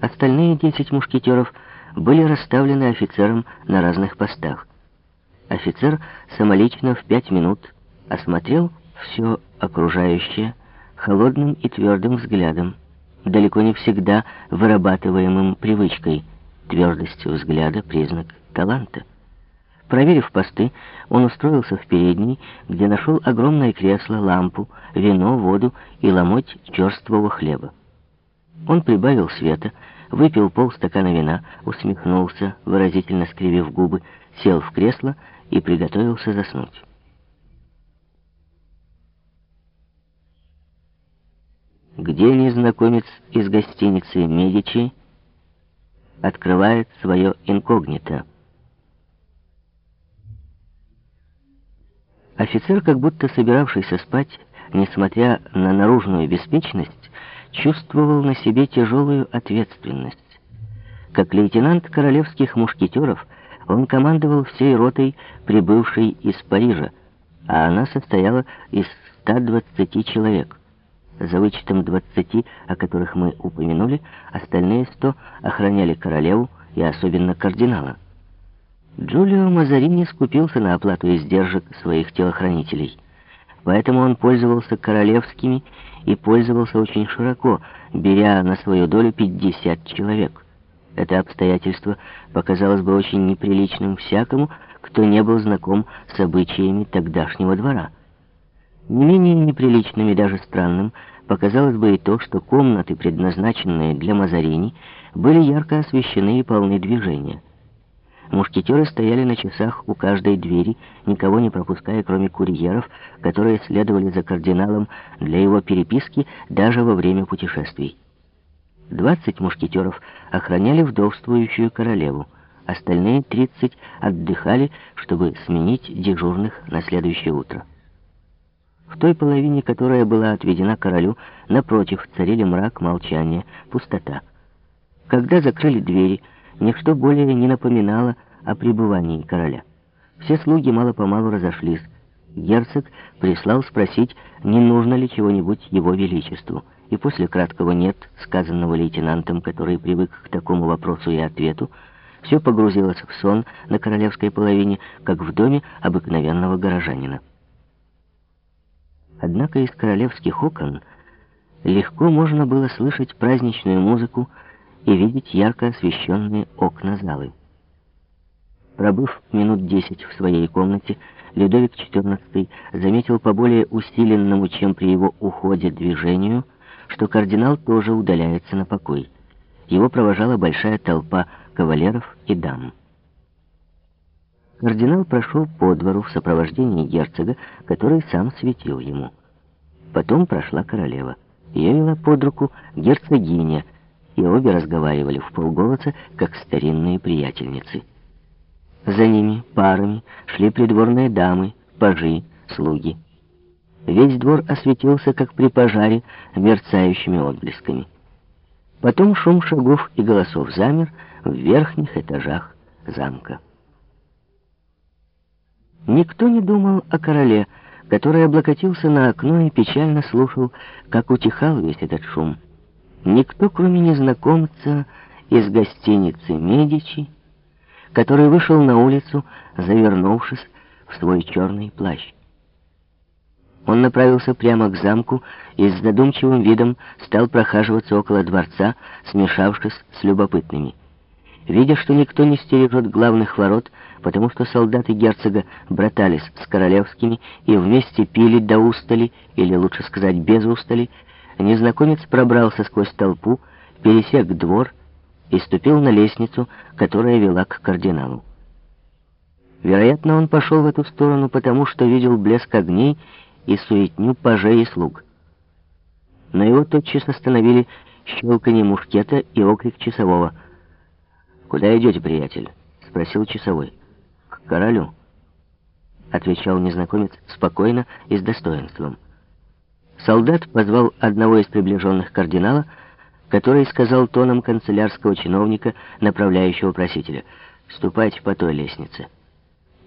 Остальные десять мушкетеров были расставлены офицером на разных постах. Офицер самолично в пять минут осмотрел все окружающее холодным и твердым взглядом, далеко не всегда вырабатываемым привычкой. Твердость взгляда — признак таланта. Проверив посты, он устроился в передней, где нашел огромное кресло, лампу, вино, воду и ломоть черствого хлеба. Он прибавил света, выпил полстакана вина, усмехнулся, выразительно скривив губы, сел в кресло и приготовился заснуть. Где незнакомец из гостиницы «Медичи» открывает свое инкогнито. Офицер, как будто собиравшийся спать, несмотря на наружную беспечность, чувствовал на себе тяжелую ответственность. Как лейтенант королевских мушкетеров, он командовал всей ротой, прибывшей из Парижа, а она состояла из 120 человек. За вычетом 20, о которых мы упомянули, остальные 100 охраняли королеву и особенно кардинала. Джулио Мазарини скупился на оплату издержек своих телохранителей. Поэтому он пользовался королевскими и пользовался очень широко, беря на свою долю 50 человек. Это обстоятельство показалось бы очень неприличным всякому, кто не был знаком с обычаями тогдашнего двора. Не менее неприличным и даже странным показалось бы и то, что комнаты, предназначенные для Мазарини, были ярко освещены и полны движения. Мушкетеры стояли на часах у каждой двери, никого не пропуская, кроме курьеров, которые следовали за кардиналом для его переписки даже во время путешествий. Двадцать мушкетеров охраняли вдовствующую королеву, остальные тридцать отдыхали, чтобы сменить дежурных на следующее утро. В той половине, которая была отведена королю, напротив царили мрак, молчание, пустота. Когда закрыли двери, ничто более не напоминало о пребывании короля. Все слуги мало-помалу разошлись. Герцог прислал спросить, не нужно ли чего-нибудь его величеству. И после краткого «нет», сказанного лейтенантом, который привык к такому вопросу и ответу, все погрузилось в сон на королевской половине, как в доме обыкновенного горожанина. Однако из королевских окон легко можно было слышать праздничную музыку и видеть ярко освещенные окна залы. Пробыв минут десять в своей комнате, Людовик XIV заметил по более усиленному, чем при его уходе, движению, что кардинал тоже удаляется на покой. Его провожала большая толпа кавалеров и дам. Кардинал прошел по двору в сопровождении герцога, который сам светил ему. Потом прошла королева. Ее вела под руку герцогиня, и обе разговаривали в полголоса, как старинные приятельницы. За ними парами шли придворные дамы, пажи, слуги. Весь двор осветился, как при пожаре, мерцающими отблесками. Потом шум шагов и голосов замер в верхних этажах замка. Никто не думал о короле, который облокотился на окно и печально слушал, как утихал весь этот шум. Никто, кроме незнакомца из гостиницы «Медичи», который вышел на улицу, завернувшись в свой черный плащ. Он направился прямо к замку и с задумчивым видом стал прохаживаться около дворца, смешавшись с любопытными. Видя, что никто не стережет главных ворот, потому что солдаты герцога братались с королевскими и вместе пили до устали, или лучше сказать без устали, незнакомец пробрался сквозь толпу, пересек двор и ступил на лестницу, которая вела к кардиналу. Вероятно, он пошел в эту сторону, потому что видел блеск огней и суетню пажей и слуг. Но его тотчас остановили щелканье мушкета и окрик часового. «Куда идете, приятель?» — спросил часовой. «К королю», — отвечал незнакомец спокойно и с достоинством. Солдат позвал одного из приближенных кардинала, который сказал тоном канцелярского чиновника, направляющего просителя, «Ступайте по той лестнице».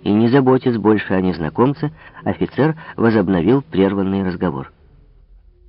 И не заботясь больше о незнакомце, офицер возобновил прерванный разговор.